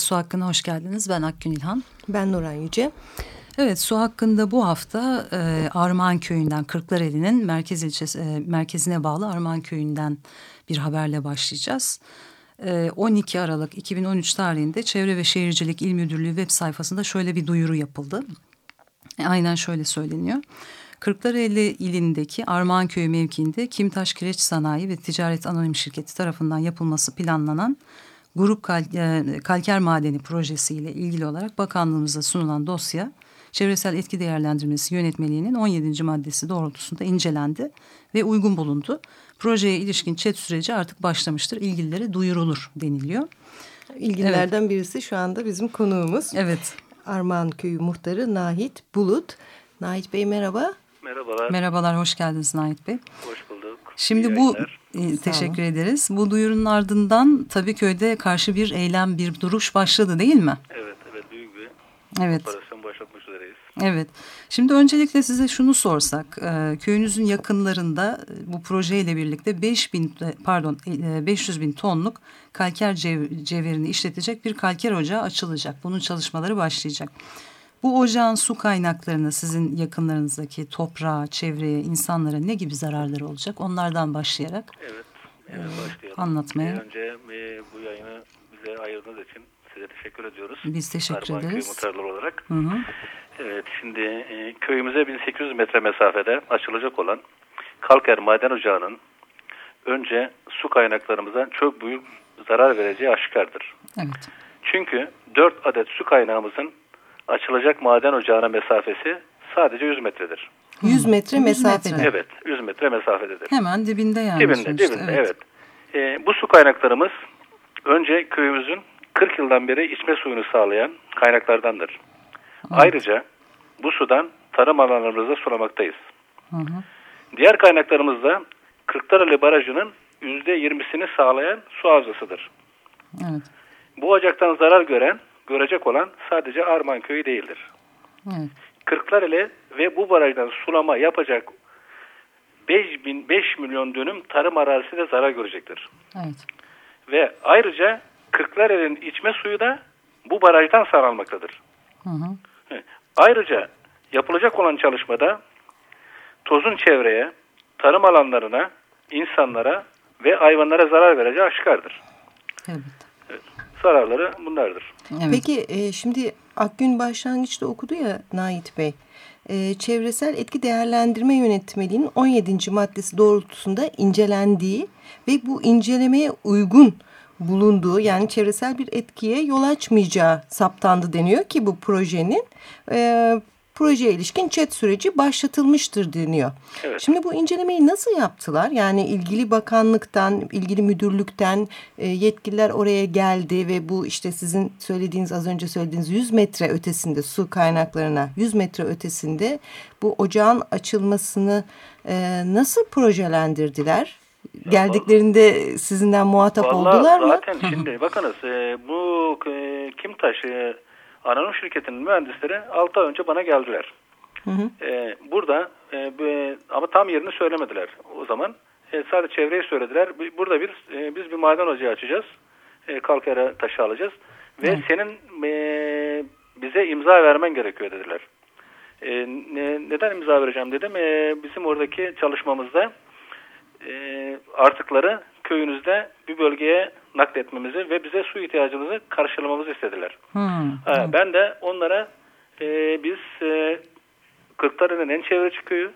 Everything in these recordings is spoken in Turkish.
Su Hakkı'na hoş geldiniz. Ben Akgün İlhan. Ben Nuran Yüce. Evet, Su Hakkı'nda bu hafta e, Armağan Köyü'nden, Kırklareli'nin merkez ilçesi, e, merkezine bağlı Armağan Köyü'nden bir haberle başlayacağız. E, 12 Aralık 2013 tarihinde Çevre ve Şehircilik İl Müdürlüğü web sayfasında şöyle bir duyuru yapıldı. E, aynen şöyle söyleniyor. Kırklareli ilindeki Armağan Köyü mevkiinde Kimtaş Kireç Sanayi ve Ticaret Anonim Şirketi tarafından yapılması planlanan Grup Kal e, Kalker Madeni projesiyle ilgili olarak bakanlığımıza sunulan dosya Çevresel Etki Değerlendirmesi Yönetmeliğinin 17. maddesi doğrultusunda incelendi ve uygun bulundu. Projeye ilişkin çet süreci artık başlamıştır. İlgililere duyurulur deniliyor. İlgililerden evet. birisi şu anda bizim konuğumuz. Evet. Armağan Köyü Muhtarı Nahit Bulut. Nahit Bey merhaba. Merhabalar. Merhabalar, hoş geldiniz Nahit Bey. Hoş bulduk. Şimdi bu e, teşekkür ederiz. Bu duyurunun ardından tabii köyde karşı bir eylem, bir duruş başladı değil mi? Evet, evet büyük bir evet. operasyon başlatmış üzereyiz. Evet. Şimdi öncelikle size şunu sorsak. E, köyünüzün yakınlarında e, bu projeyle birlikte 5000 e, pardon e, 500 bin tonluk kalker cev, cevherini işletecek bir kalker ocağı açılacak. Bunun çalışmaları başlayacak. Bu ocağın su kaynaklarına sizin yakınlarınızdaki toprağa, çevreye, insanlara ne gibi zararları olacak? Onlardan başlayarak evet, evet, başlayalım. anlatmaya. Bir önce e, bu yayını bize ayırdığınız için size teşekkür ediyoruz. Biz teşekkür Armağan ederiz. Köy olarak. Hı hı. Evet, şimdi e, köyümüze 1800 metre mesafede açılacak olan Kalker Maden Ocağı'nın önce su kaynaklarımıza çok büyük zarar vereceği aşikardır. Evet. Çünkü 4 adet su kaynağımızın açılacak maden ocağına mesafesi sadece 100 metredir. 100 metre mesafede. Evet, 100 metre mesafededir. Hemen dibinde yani. Dibinde, sonuçta, dibinde evet. evet. E, bu su kaynaklarımız önce köyümüzün 40 yıldan beri içme suyunu sağlayan kaynaklardandır. Evet. Ayrıca bu sudan tarım alanlarımızda sulamaktayız. Hı hı. Diğer kaynaklarımız da Kırklareli Barajı'nın %20'sini sağlayan su havzasıdır. Evet. Bu ocaktan zarar gören, görecek olan sadece Arman Köyü değildir. Evet. Kırklareli ve bu barajdan sulama yapacak 5, bin, 5 milyon dönüm tarım arazisi de zarar görecektir. Evet. Ve ayrıca Kırklareli'nin içme suyu da bu barajdan sağlanmaktadır. Hı hı. Ayrıca yapılacak olan çalışmada tozun çevreye, tarım alanlarına, insanlara ve hayvanlara zarar vereceği aşikardır. Evet. evet. Zararları bunlardır. Evet. Peki e, şimdi Akgün başlangıçta okudu ya Nait Bey. E, çevresel etki değerlendirme yönetmeliğinin 17. maddesi doğrultusunda incelendiği ve bu incelemeye uygun bulunduğu yani çevresel bir etkiye yol açmayacağı saptandı deniyor ki bu projenin e, projeye ilişkin chat süreci başlatılmıştır deniyor. Evet. Şimdi bu incelemeyi nasıl yaptılar? Yani ilgili bakanlıktan, ilgili müdürlükten e, yetkililer oraya geldi ve bu işte sizin söylediğiniz az önce söylediğiniz 100 metre ötesinde su kaynaklarına 100 metre ötesinde bu ocağın açılmasını e, nasıl projelendirdiler? Geldiklerinde sizinden muhatap Vallahi oldular mı? Zaten şimdi bakınız e, bu e, Kimtaş e, anonim şirketinin mühendisleri 6 ay önce bana geldiler. Hı hı. E, burada e, bu, ama tam yerini söylemediler o zaman. E, sadece çevreyi söylediler. Burada bir e, biz bir maden ocağı açacağız. E, kalkara taşı alacağız. Ve hı. senin e, bize imza vermen gerekiyor dediler. E, ne, neden imza vereceğim dedim. E, bizim oradaki çalışmamızda e, artıkları köyünüzde bir bölgeye nakletmemizi ve bize su ihtiyacımızı karşılamamızı istediler. Hmm. Ha, ben de onlara e, biz e, Kırklareli'nin en çevreci köyü,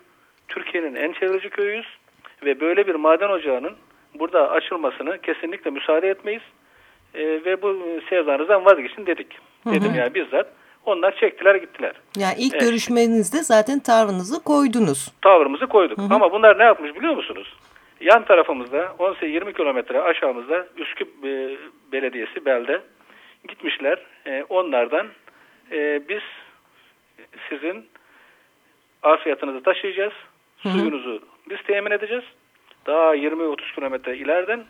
Türkiye'nin en çevreci köyüyüz ve böyle bir maden ocağının burada açılmasını kesinlikle müsaade etmeyiz e, ve bu sevdanızdan vazgeçin dedik. Hı Dedim hı. yani bizzat. Onlar çektiler gittiler. Yani ilk Evet. görüşmenizde zaten tavrınızı koydunuz. Tavrımızı koyduk. Hı hı. Ama bunlar ne yapmış biliyor musunuz? Yan tarafımızda 18-20 kilometre aşağımızda Üsküp e, Belediyesi belde gitmişler. E, onlardan e, biz sizin afiyatınızı taşıyacağız. Hı hı. Suyunuzu biz temin edeceğiz. Daha 20-30 kilometre ileriden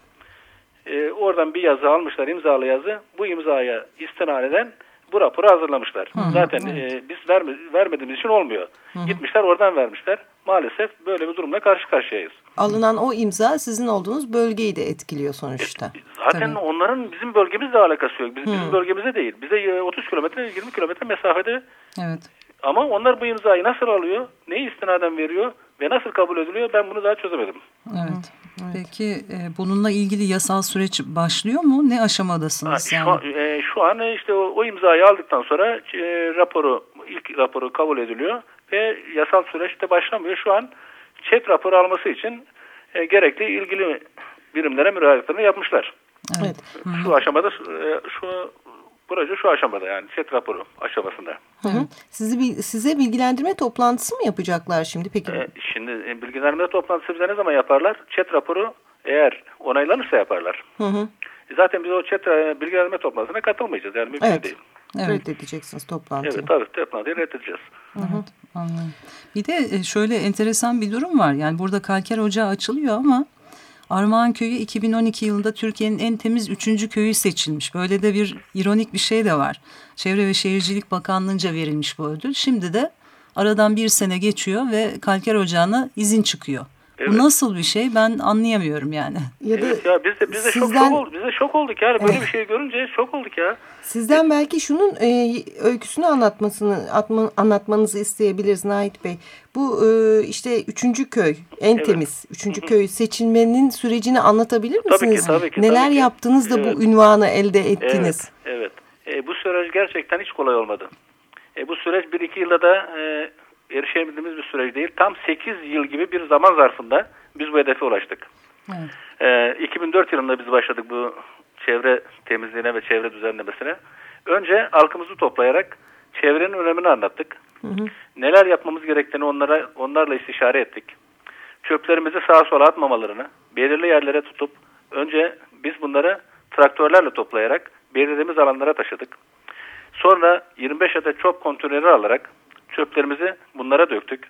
e, oradan bir yazı almışlar imzalı yazı. Bu imzaya istinaden bu raporu hazırlamışlar. Hı, Zaten evet. e, biz verme, vermediğimiz için olmuyor. Hı. Gitmişler oradan vermişler. Maalesef böyle bir durumla karşı karşıyayız. Alınan o imza sizin olduğunuz bölgeyi de etkiliyor sonuçta. E, zaten Tabii. onların bizim bölgemizle alakası yok. Biz, bizim bölgemize değil. Bize 30 kilometre 20 kilometre mesafede. Evet. Ama onlar bu imzayı nasıl alıyor? Neyi istinaden veriyor? Ve nasıl kabul ediliyor? Ben bunu daha çözemedim. Evet. Evet. Peki e, bununla ilgili yasal süreç başlıyor mu? Ne aşamadasınız? Ha, yani? şu, e, şu an işte o, o imzayı aldıktan sonra e, raporu ilk raporu kabul ediliyor ve yasal süreç de başlamıyor. Şu an chat raporu alması için e, gerekli ilgili birimlere müracaatını yapmışlar. Evet. Şu aşamada e, şu proje şu aşamada yani set raporu aşamasında. Hı hı. Sizi size bilgilendirme toplantısı mı yapacaklar şimdi peki? Ee, şimdi e, bilgilendirme toplantısı bize ne zaman yaparlar? Chat raporu eğer onaylanırsa yaparlar. Hı hı. E, zaten biz o chat bilgilendirme toplantısına katılmayacağız yani mümkün evet. değil. Evet. Reddedeceksiniz toplantıyı. Evet tabii toplantıyı reddedeceğiz. Evet anladım. Bir de şöyle enteresan bir durum var. Yani burada kalker ocağı açılıyor ama Armağan Köyü 2012 yılında Türkiye'nin en temiz üçüncü köyü seçilmiş. Böyle de bir ironik bir şey de var. Çevre ve Şehircilik Bakanlığı'nca verilmiş bu ödül. Şimdi de aradan bir sene geçiyor ve Kalker Ocağı'na izin çıkıyor. Evet. Bu nasıl bir şey ben anlayamıyorum yani. Ya da evet ya biz de biz de sizden, şok, şok olduk. Biz de şok olduk yani böyle bir şey görünce şok olduk ya. Sizden belki şunun e, öyküsünü anlatmasını atma, anlatmanızı isteyebiliriz Nait Bey. Bu e, işte üçüncü köy en evet. temiz üçüncü köy seçilmenin sürecini anlatabilir misiniz? Tabii ki tabii ki. Neler tabii ki. yaptınız da evet. bu ünvanı elde ettiniz? Evet. evet. E, bu süreç gerçekten hiç kolay olmadı. E, bu süreç bir iki yılda da e, erişebildiğimiz bir süreç değil. Tam 8 yıl gibi bir zaman zarfında biz bu hedefe ulaştık. Evet. Ee, 2004 yılında biz başladık bu çevre temizliğine ve çevre düzenlemesine. Önce halkımızı toplayarak çevrenin önemini anlattık. Hı hı. Neler yapmamız gerektiğini onlara onlarla istişare ettik. Çöplerimizi sağa sola atmamalarını belirli yerlere tutup önce biz bunları traktörlerle toplayarak belirlediğimiz alanlara taşıdık. Sonra 25 adet çöp konteyneri alarak çöplerimizi bunlara döktük.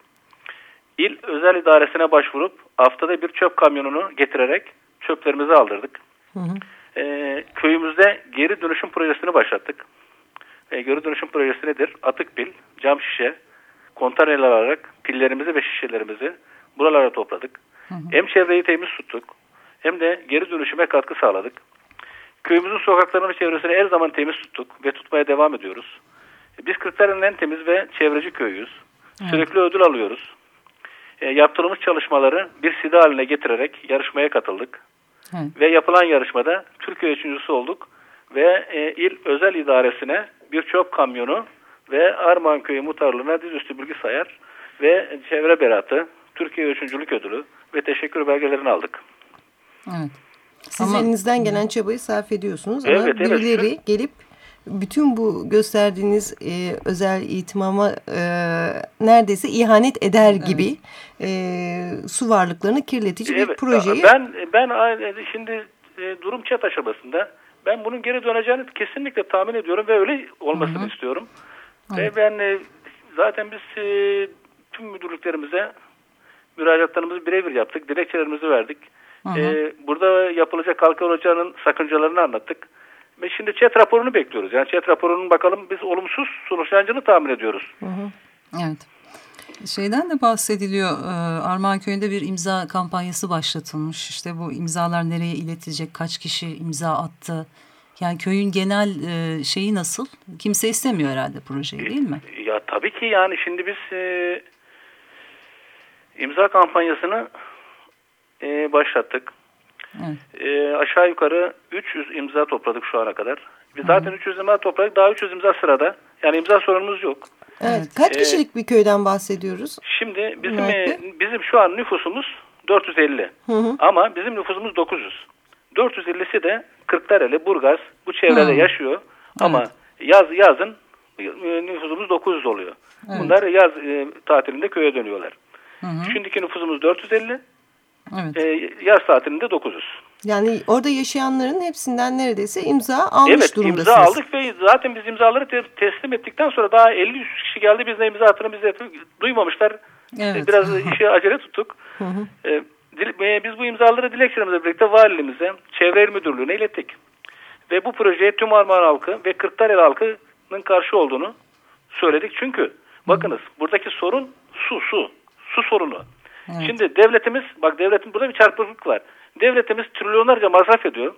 İl özel idaresine başvurup haftada bir çöp kamyonunu getirerek çöplerimizi aldırdık. Hı hı. E, köyümüzde geri dönüşüm projesini başlattık. E, geri dönüşüm projesi nedir? Atık pil, cam şişe, konteyner alarak pillerimizi ve şişelerimizi buralara topladık. Hı hı. Hem çevreyi temiz tuttuk hem de geri dönüşüme katkı sağladık. Köyümüzün sokaklarını ve çevresini her zaman temiz tuttuk ve tutmaya devam ediyoruz. Biz Kırklareli'nin en temiz ve çevreci köyüyüz. Evet. Sürekli ödül alıyoruz. E, yaptığımız çalışmaları bir sida haline getirerek yarışmaya katıldık. Evet. Ve yapılan yarışmada Türkiye üçüncüsü olduk. Ve e, il özel idaresine bir çöp kamyonu ve Armağan Köyü muhtarlığına dizüstü bilgi sayar ve çevre beratı, Türkiye üçüncülük ödülü ve teşekkür belgelerini aldık. Evet. Siz Ama... elinizden gelen çabayı sarf ediyorsunuz evet, ama evet, birileri evet. gelip bütün bu gösterdiğiniz e, özel itimama e, neredeyse ihanet eder evet. gibi e, su varlıklarını kirletici evet, bir projeyi... Ben, ben şimdi e, durum çat aşamasında ben bunun geri döneceğini kesinlikle tahmin ediyorum ve öyle olmasını Hı -hı. istiyorum. Evet. Ve ben e, zaten biz e, tüm müdürlüklerimize müracaatlarımızı birebir yaptık. Dilekçelerimizi verdik. Hı hı. E, burada yapılacak kalkar ocağının sakıncalarını anlattık. Ve şimdi chat raporunu bekliyoruz. Yani chat raporunun bakalım biz olumsuz sonuçlanacağını tahmin ediyoruz. Hı hı. Evet. Şeyden de bahsediliyor. E, Armağan Köyü'nde bir imza kampanyası başlatılmış. İşte bu imzalar nereye iletilecek? Kaç kişi imza attı? Yani köyün genel e, şeyi nasıl? Kimse istemiyor herhalde projeyi değil mi? Ya tabii ki yani şimdi biz e, imza kampanyasını e, başlattık. Evet. E, aşağı yukarı 300 imza topladık şu ana kadar. Biz zaten Hı. 300 imza topladık. Daha 300 imza sırada. Yani imza sorunumuz yok. Evet. Kaç ee, kişilik bir köyden bahsediyoruz? Şimdi bizim e, bizim şu an nüfusumuz 450. Hı hı. Ama bizim nüfusumuz 900. 450'si de Kırklareli, Burgaz bu çevrede hı. yaşıyor. Evet. Ama yaz yazın e, nüfusumuz 900 oluyor. Evet. Bunlar yaz e, tatilinde köye dönüyorlar. Hı hı. Şimdiki nüfusumuz 450. Evet. E, yaz tatilinde 9'uz. Yani orada yaşayanların hepsinden neredeyse imza almış evet, durumdasınız. imza aldık ve zaten biz imzaları te teslim ettikten sonra daha 50 kişi geldi. Biz de imza attığını biz de duymamışlar. Evet. Biraz işi acele tuttuk. E, biz bu imzaları dilekçelerimizle birlikte valiliğimize, Çevre İl Müdürlüğü'ne ilettik. Ve bu projeye tüm Armağan halkı ve Kırklareli halkının karşı olduğunu söyledik. Çünkü bakınız buradaki sorun su, su. Su sorunu. Evet. Şimdi devletimiz, bak devletin burada bir çarpıklık var. Devletimiz trilyonlarca masraf ediyor.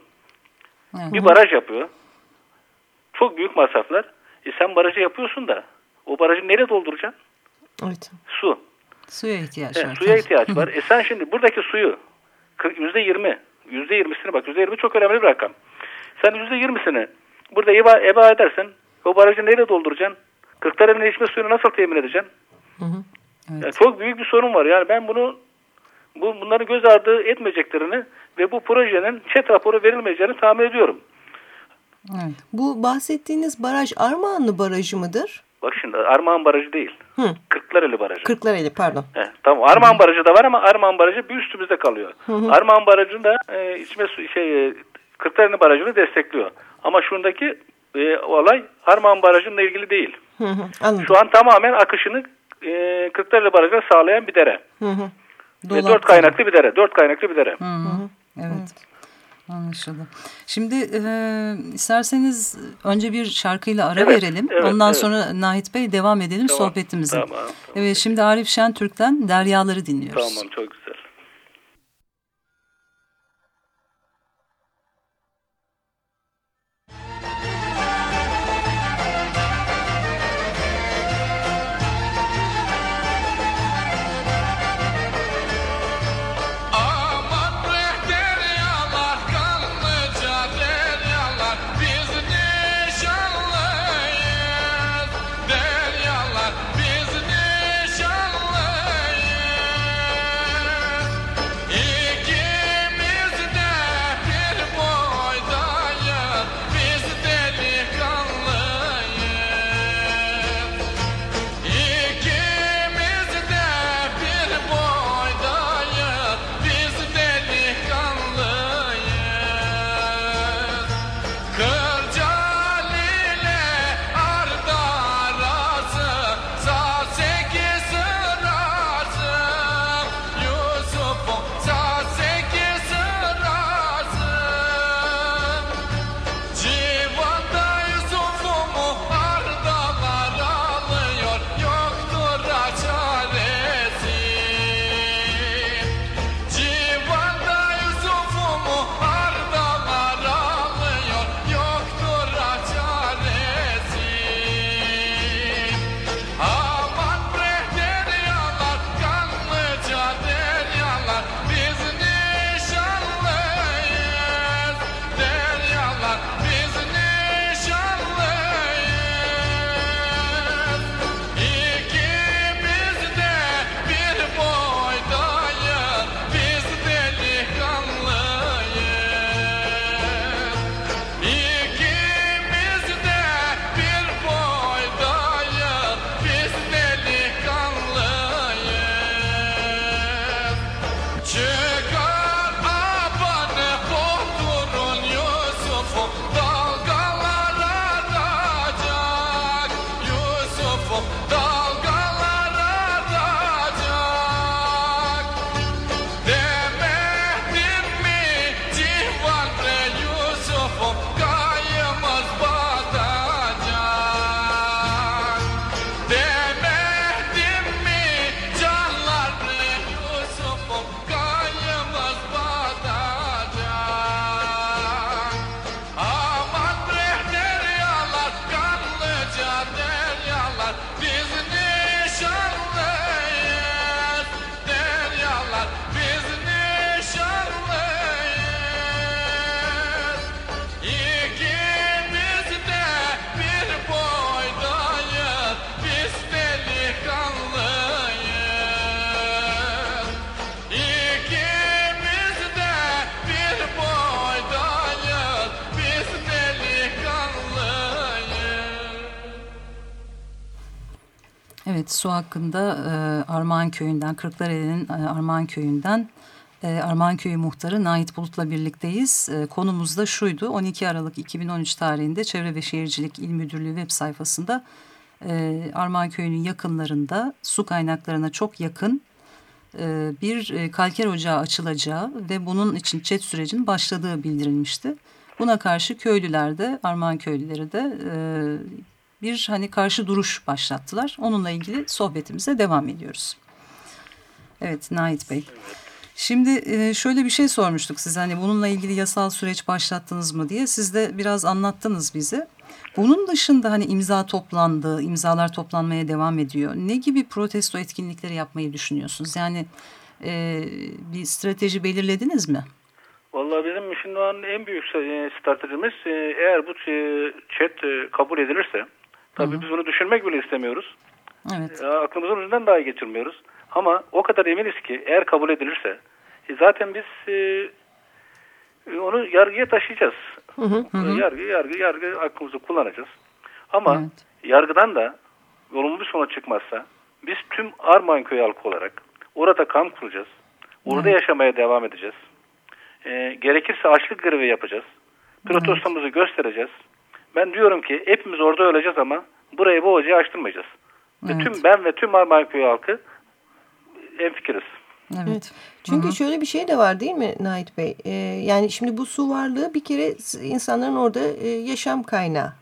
Evet. Bir baraj yapıyor. Çok büyük masraflar. E sen barajı yapıyorsun da o barajı nereye dolduracaksın? Evet. Su. Suya ihtiyaç evet, var. Suya ihtiyaç var. e sen şimdi buradaki suyu yüzde yirmi, yüzde yirmisini bak yüzde yirmi çok önemli bir rakam. Sen yüzde yirmisini burada eba, eba edersen o barajı nereye dolduracaksın? Kırklareli'nin içme suyunu nasıl temin edeceksin? Evet. Yani çok büyük bir sorun var. Yani ben bunu bu bunları göz ardı etmeyeceklerini ve bu projenin çet raporu verilmeyeceğini tahmin ediyorum. Evet. Bu bahsettiğiniz baraj Armağanlı Barajı mıdır? Bak şimdi Armağan Barajı değil. Hı. Kırklareli Barajı. Kırklareli pardon. He, tamam Armağan hı. Barajı da var ama Armağan Barajı bir üstümüzde kalıyor. Hı hı. Armağan Barajı'nda e, içme su şey e, Kırklareli Barajı'nı destekliyor. Ama şundaki e, olay Armağan Barajı'nla ilgili değil. Hı hı, Şu an tamamen akışını e, Kırklareli Barajı'na sağlayan bir dere. Hı hı. Ve dört kaynaklı bir dere. Dört kaynaklı bir dere. Hı hı. Evet. evet. Anlaşıldı. Şimdi e, isterseniz önce bir şarkıyla ara evet, verelim. Evet, Ondan evet. sonra Nahit Bey devam edelim tamam, sohbetimize. Tamam, tamam. Evet, şimdi Arif Şentürk'ten Deryaları dinliyoruz. Tamam çok güzel. Su hakkında e, Armağan Köyü'nden Kırklareli'nin e, Armağan Köyü'nden e, Armağanköyü muhtarı Nait Bulut'la birlikteyiz. E, konumuz da şuydu 12 Aralık 2013 tarihinde Çevre ve Şehircilik İl Müdürlüğü web sayfasında e, Armağanköyü'nün yakınlarında su kaynaklarına çok yakın e, bir e, kalker ocağı açılacağı ve bunun için çet sürecinin başladığı bildirilmişti. Buna karşı köylüler de Armağan köylüleri de e, bir hani karşı duruş başlattılar. Onunla ilgili sohbetimize devam ediyoruz. Evet Nait Bey. Şimdi e, şöyle bir şey sormuştuk size hani bununla ilgili yasal süreç başlattınız mı diye. Siz de biraz anlattınız bize. Bunun dışında hani imza toplandı, imzalar toplanmaya devam ediyor. Ne gibi protesto etkinlikleri yapmayı düşünüyorsunuz? Yani e, bir strateji belirlediniz mi? Vallahi bizim şimdi an en büyük e, stratejimiz e, eğer bu chat kabul edilirse tabii Hı -hı. biz bunu düşünmek bile istemiyoruz. Evet. Aklımızın ucundan daha geçirmiyoruz. Ama o kadar eminiz ki eğer kabul edilirse e, zaten biz e, onu yargıya taşıyacağız. Hı hı. Yargı, yargı, yargı aklımızı kullanacağız. Ama evet. yargıdan da olumlu bir sonuç çıkmazsa biz tüm Armağan Köyü halkı olarak orada kamp kuracağız. Orada evet. yaşamaya devam edeceğiz. E, gerekirse açlık grevi yapacağız. Protestomuzu evet. göstereceğiz. Ben diyorum ki hepimiz orada öleceğiz ama burayı bu ocağı açtırmayacağız. Evet. Ve tüm ben ve tüm Armağan Köyü halkı en fikiriz. Evet. Çünkü Hı -hı. şöyle bir şey de var değil mi Nait Bey? Ee, yani şimdi bu su varlığı bir kere insanların orada e, yaşam kaynağı.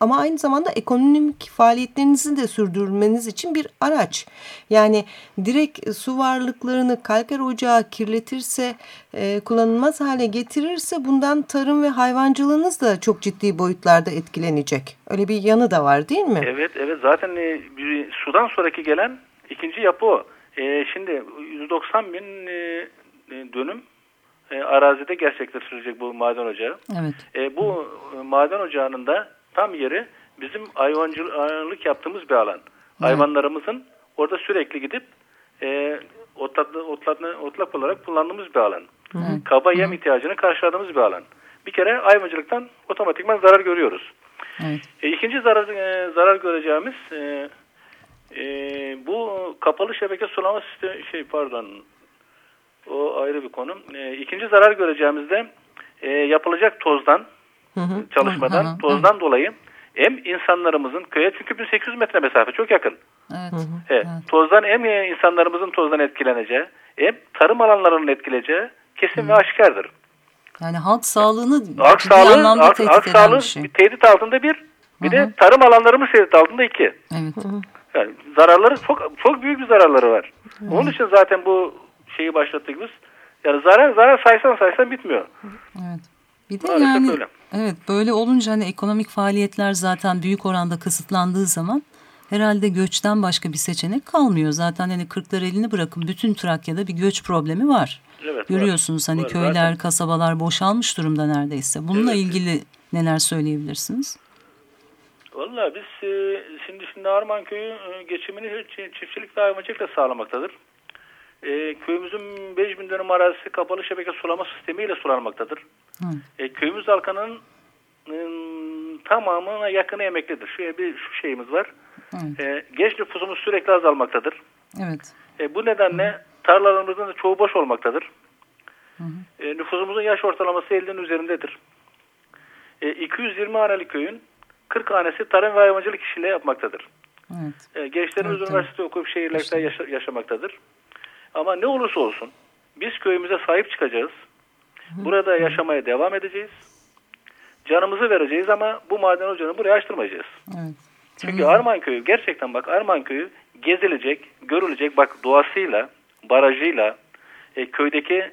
Ama aynı zamanda ekonomik faaliyetlerinizi de sürdürmeniz için bir araç. Yani direkt su varlıklarını kalker ocağı kirletirse, e, kullanılmaz hale getirirse bundan tarım ve hayvancılığınız da çok ciddi boyutlarda etkilenecek. Öyle bir yanı da var değil mi? Evet, evet. Zaten e, bir, sudan sonraki gelen ikinci yapı o. E, şimdi 190 bin e, e, dönüm e, arazide gerçekleştirilecek bu maden ocağı. Evet. E, bu e, maden ocağının da tam yeri bizim hayvancılık yaptığımız bir alan. Evet. Hayvanlarımızın orada sürekli gidip e, otlatlı, otlatlı, otlak olarak kullandığımız bir alan. Evet. Kaba yem ihtiyacını karşıladığımız bir alan. Bir kere hayvancılıktan otomatikman zarar görüyoruz. Evet. E, ikinci zarar, e, zarar göreceğimiz e, e, bu kapalı şebeke sulama sistemi şey pardon o ayrı bir konu. E, ikinci zarar göreceğimizde e, yapılacak tozdan hı hı. çalışmadan hı hı. tozdan hı. dolayı hem insanlarımızın köye çünkü 1800 metre mesafe çok yakın. Evet. Hı hı. Evet, evet. Tozdan hem insanlarımızın tozdan etkileneceği hem tarım alanlarının etkileyeceği kesin hı. ve aşikardır. Yani halk sağlığını halk sağlığı, anlamda halk, tehdit halk sağlığı bir şey. tehdit altında bir, bir hı hı. de tarım alanlarımız tehdit altında iki. Evet. Hı hı. Yani zararları çok çok büyük bir zararları var. Hmm. Onun için zaten bu şeyi başlattık biz. Yani zarar zarar saysan saysan bitmiyor. Evet. Bir de Maalesef yani öyle. evet böyle olunca hani ekonomik faaliyetler zaten büyük oranda kısıtlandığı zaman herhalde göçten başka bir seçenek kalmıyor. Zaten hani kırklar elini bırakın bütün Trakya'da bir göç problemi var. Evet, Görüyorsunuz var. hani var, köyler, zaten. kasabalar boşalmış durumda neredeyse. Bununla evet. ilgili neler söyleyebilirsiniz? Valla biz e, şimdi şimdi Arman Köyü e, geçimini çiftçilik ve hayvancılıkla sağlamaktadır. E, köyümüzün 5000 dönüm arazisi kapalı şebeke sulama sistemiyle sulanmaktadır. E, köyümüz halkının e, tamamına yakını emeklidir. Şöyle bir şu şeyimiz var. E, genç nüfusumuz sürekli azalmaktadır. Evet. E, bu nedenle Hı. tarlalarımızın da çoğu boş olmaktadır. Hı hı. E, nüfusumuzun yaş ortalaması 50'nin üzerindedir. E, 220 hanelik köyün 40 hanesi tarım ve hayvancılık işiyle yapmaktadır. Evet. E, gençlerimiz evet, üniversite evet. okuyup şehirlerde yaşa yaşamaktadır. Ama ne olursa olsun biz köyümüze sahip çıkacağız. Hı. Burada yaşamaya devam edeceğiz. Canımızı vereceğiz ama bu maden ocağını buraya açtırmayacağız. Evet. Çünkü Arman Köyü gerçekten bak Arman Köyü gezilecek, görülecek bak doğasıyla, barajıyla, e, köydeki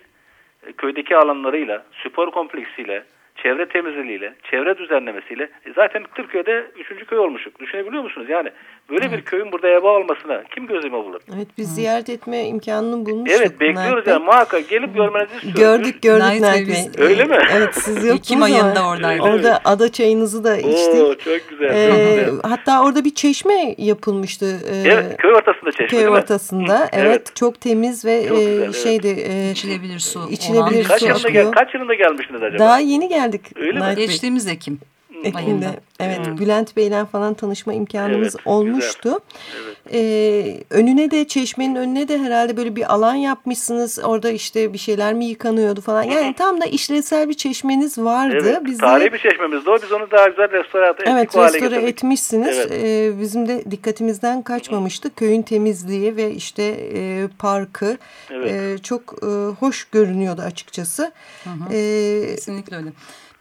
e, köydeki alanlarıyla, spor kompleksiyle, çevre temizliğiyle, çevre düzenlemesiyle e zaten Türkiye'de üçüncü köy olmuşuk. Düşünebiliyor musunuz? Yani böyle evet. bir köyün burada eba olmasına kim gözüme bulur? Evet biz Hı. ziyaret etme imkanını bulmuştuk. Evet bekliyoruz yani muhakkak gelip görmenizi istiyoruz. Gördük gördük Nait Bey. Öyle mi? Evet siz yoktunuz Ekim ayında oradaydı. Orada ada çayınızı da içtik. Oo, çok güzel. Ee, çok güzel. Hatta orada bir çeşme yapılmıştı. Ee, evet köy ortasında çeşme Köy ortasında. Hı, evet. evet çok temiz ve çok güzel, e, şeydi. E, içilebilir su. İçilebilir kaç su. Yılında gel, kaç yılında gelmiştiniz acaba? Daha yeni geldik. Öyle mi? Geçtiğimiz Ekim. Ekinde. Evet, evet. Bülent Bey'le falan tanışma imkanımız evet, olmuştu. Evet. Ee, önüne de çeşmenin önüne de herhalde böyle bir alan yapmışsınız. Orada işte bir şeyler mi yıkanıyordu falan. Yani tam da işlevsel bir çeşmeniz vardı. Evet, Bizi... tarihi bir çeşmemizdi o. Biz onu daha güzel restore ettik. Evet, restore etmişsiniz. Evet. Ee, bizim de dikkatimizden kaçmamıştı. Köyün temizliği ve işte e, parkı evet. e, çok e, hoş görünüyordu açıkçası. Hı hı. Ee, Kesinlikle öyle.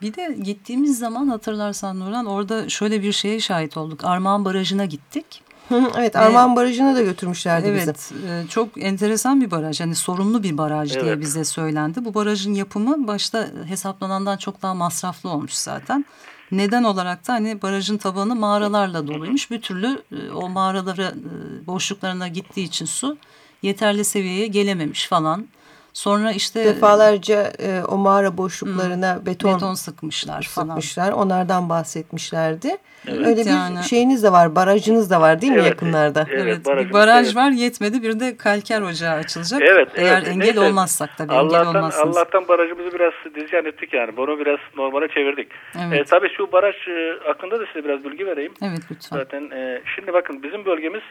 Bir de gittiğimiz zaman hatırlarsan Nurhan orada şöyle bir şeye şahit olduk. Armağan Barajı'na gittik. evet Armağan Barajı'na da götürmüşlerdi evet, bizi. Evet çok enteresan bir baraj. Yani sorumlu bir baraj evet. diye bize söylendi. Bu barajın yapımı başta hesaplanandan çok daha masraflı olmuş zaten. Neden olarak da hani barajın tabanı mağaralarla doluymuş. Bir türlü e, o mağaralara e, boşluklarına gittiği için su yeterli seviyeye gelememiş falan. Sonra işte defalarca e, o mağara boşluklarına hmm, beton, beton sıkmışlar, sıkmışlar. Falan. Onlardan bahsetmişlerdi. Evet, Öyle yani, bir şeyiniz de var, barajınız da var değil mi evet, yakınlarda? Evet, evet bir baraj evet. var yetmedi bir de kalker ocağı açılacak. Evet, Eğer evet, engel neyse, olmazsak tabii Allah'tan, engel olmazsınız. Allah'tan barajımızı biraz dizyan ettik yani. Bunu biraz normale çevirdik. Evet. E, tabii şu baraj e, hakkında da size biraz bilgi vereyim. Evet lütfen. Zaten e, şimdi bakın bizim bölgemiz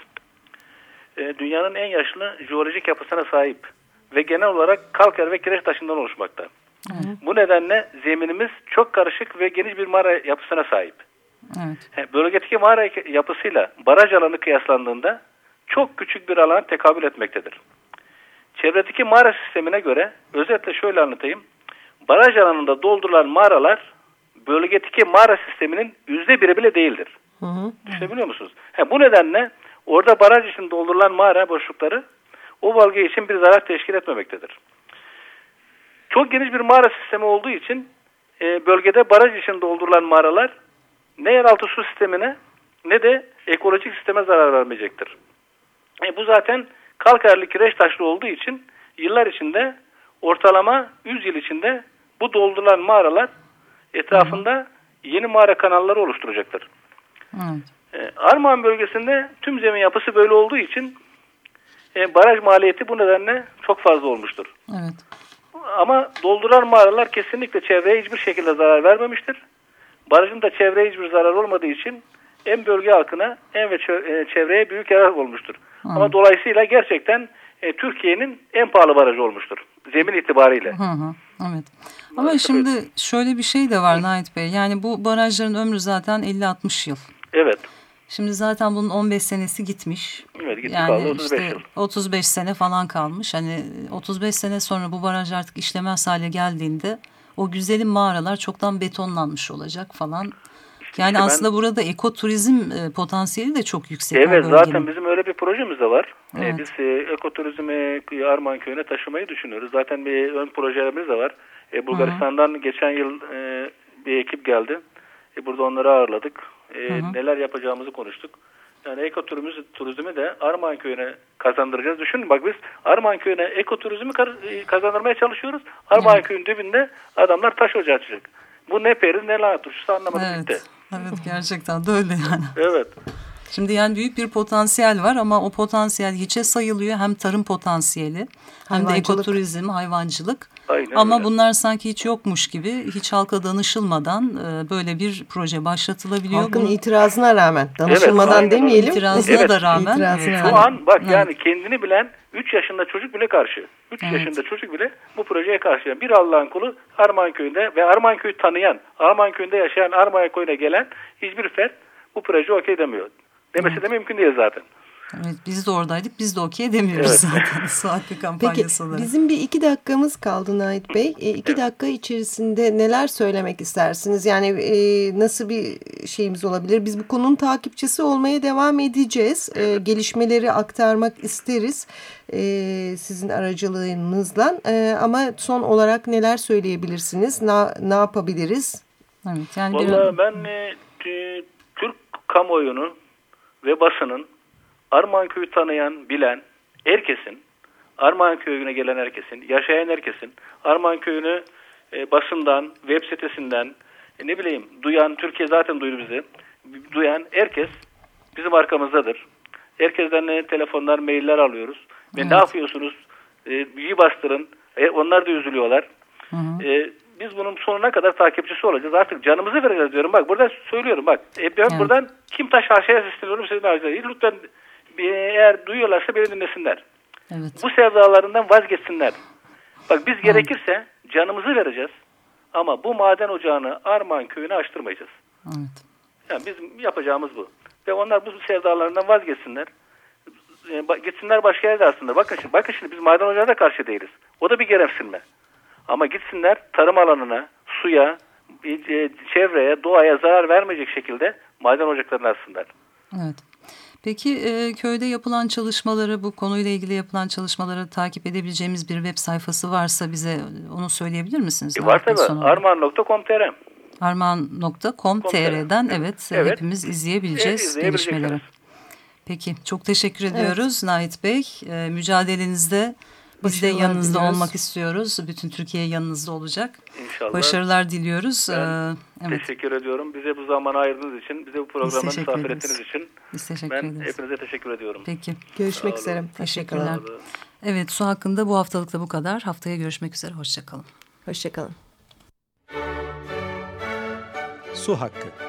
e, dünyanın en yaşlı jeolojik yapısına sahip ve genel olarak kalker ve kireç taşından oluşmakta. Hı. Bu nedenle zeminimiz çok karışık ve geniş bir mağara yapısına sahip. Evet. Bölgedeki mağara yapısıyla baraj alanı kıyaslandığında çok küçük bir alan tekabül etmektedir. Çevredeki mağara sistemine göre özetle şöyle anlatayım. Baraj alanında doldurulan mağaralar bölgedeki mağara sisteminin yüzde biri bile değildir. Hı hı. Düşünebiliyor musunuz? He, bu nedenle orada baraj için doldurulan mağara boşlukları o bölge için bir zarar teşkil etmemektedir. Çok geniş bir mağara sistemi olduğu için e, bölgede baraj için doldurulan mağaralar ne yeraltı su sistemine ne de ekolojik sisteme zarar vermeyecektir. E, bu zaten kalkarlı kireç taşlı olduğu için yıllar içinde ortalama 100 yıl içinde bu doldurulan mağaralar etrafında yeni mağara kanalları oluşturacaktır. Evet. E, Armağan bölgesinde tüm zemin yapısı böyle olduğu için e, baraj maliyeti bu nedenle çok fazla olmuştur. Evet. Ama dolduran mağaralar kesinlikle çevreye hiçbir şekilde zarar vermemiştir. Barajın da çevreye hiçbir zarar olmadığı için en bölge halkına en ve e, çevreye büyük yarar olmuştur. Hı. Ama dolayısıyla gerçekten e, Türkiye'nin en pahalı barajı olmuştur. Zemin itibariyle. Hı hı, evet. Ama Maalesef şimdi şöyle bir şey de var Nait Bey. Yani bu barajların ömrü zaten 50-60 yıl. Evet. Şimdi zaten bunun 15 senesi gitmiş. Evet gitti yani kaldı 35 işte yıl. 35 sene falan kalmış. Hani 35 sene sonra bu baraj artık işlemez hale geldiğinde o güzelim mağaralar çoktan betonlanmış olacak falan. Yani işte aslında ben, burada ekoturizm e, potansiyeli de çok yüksek. Evet zaten bizim öyle bir projemiz de var. E, evet. Biz e, ekoturizmi Arman Köyü'ne taşımayı düşünüyoruz. Zaten bir ön projelerimiz de var. E, Bulgaristan'dan Hı -hı. geçen yıl e, bir ekip geldi. E, burada onları ağırladık. E, hı hı. Neler yapacağımızı konuştuk. Yani ekoturizmi turizmi de Armağan Köyü'ne kazandıracağız. Düşünün bak biz Armağan Köyü'ne ekoturizmi e, kazandırmaya çalışıyoruz. Armağan evet. Köyü'nün dibinde adamlar taş ocağı açacak. Bu ne peri ne lanet turşusu anlamadım evet. gitti. Evet gerçekten de öyle yani. Evet. Şimdi yani büyük bir potansiyel var ama o potansiyel hiçe sayılıyor. Hem tarım potansiyeli hem de ekoturizm, hayvancılık. Aynen ama öyle. bunlar sanki hiç yokmuş gibi hiç halka danışılmadan e, böyle bir proje başlatılabiliyor. Halkın Bunu... itirazına rağmen danışılmadan evet, demeyelim. İtirazına evet. da rağmen. İtirazına. Şu an bak evet. yani kendini bilen 3 yaşında çocuk bile karşı. 3 evet. yaşında çocuk bile bu projeye karşı. Yani bir Allah'ın kulu Armağan Köyü'nde ve Armağan Köyü tanıyan, Armağan Köyü'nde yaşayan Armağan Köyü'ne gelen hiçbir fert bu proje okey demiyor. Demesi evet. de mümkün değil zaten. Evet biz de oradaydık biz de okey demiyoruz evet. zaten saatli kampanyası Peki bizim bir iki dakikamız kaldı Nait Bey. E, iki evet. dakika içerisinde neler söylemek istersiniz? Yani e, nasıl bir şeyimiz olabilir? Biz bu konunun takipçisi olmaya devam edeceğiz. E, gelişmeleri aktarmak isteriz e, sizin aracılığınızla. E, ama son olarak neler söyleyebilirsiniz? Na, ne yapabiliriz? Evet, yani Vallahi bir... ben e, Türk kamuoyunu ve basının Armağan Köyü tanıyan, bilen herkesin, Armağan Köyü'ne gelen herkesin, yaşayan herkesin, Armağan Köyü'nü e, basından, web sitesinden, e, ne bileyim duyan, Türkiye zaten duydu bizi, duyan herkes bizim arkamızdadır. Herkesten ne telefonlar, mailler alıyoruz. Ve evet. ne yapıyorsunuz? E, iyi bastırın. E, onlar da üzülüyorlar. Hı hı. E, biz bunun sonuna kadar takipçisi olacağız. Artık canımızı vereceğiz diyorum. Bak burada söylüyorum bak. E, ben Evet. buradan kim taş haşaya sesleniyorum. Lütfen eğer duyuyorlarsa beni dinlesinler. Evet. Bu sevdalarından vazgeçsinler. Bak biz gerekirse canımızı vereceğiz. Ama bu maden ocağını Armağan köyüne açtırmayacağız. Evet. Yani bizim yapacağımız bu. Ve onlar bu sevdalarından vazgeçsinler. E, gitsinler başka yerde aslında. Bakın şimdi, bakın şimdi biz maden ocağına da karşı değiliz. O da bir gereksinme. Ama gitsinler tarım alanına, suya, e, çevreye, doğaya zarar vermeyecek şekilde maden ocaklarını açsınlar. Evet. Peki e, köyde yapılan çalışmaları, bu konuyla ilgili yapılan çalışmaları takip edebileceğimiz bir web sayfası varsa bize onu söyleyebilir misiniz? E, var tabii. sonu. Arman.com.tr Arman.com.tr'den evet, Evet. hepimiz izleyebileceğiz Evet, gelişmeleri. Peki çok teşekkür ediyoruz Nait Bey. E, mücadelenizde biz de yanınızda diliyoruz. olmak istiyoruz. Bütün Türkiye yanınızda olacak. İnşallah. Başarılar diliyoruz. Ben Ee, evet Teşekkür ediyorum. Bize bu zamanı ayırdığınız için, bize bu programa misafir ederiz. ettiğiniz için biz teşekkür ben ederiz. hepinize teşekkür ediyorum. Peki. Görüşmek üzere. Teşekkürler. Evet su hakkında bu haftalık da bu kadar. Haftaya görüşmek üzere. Hoşçakalın. Hoşçakalın. Su hakkı.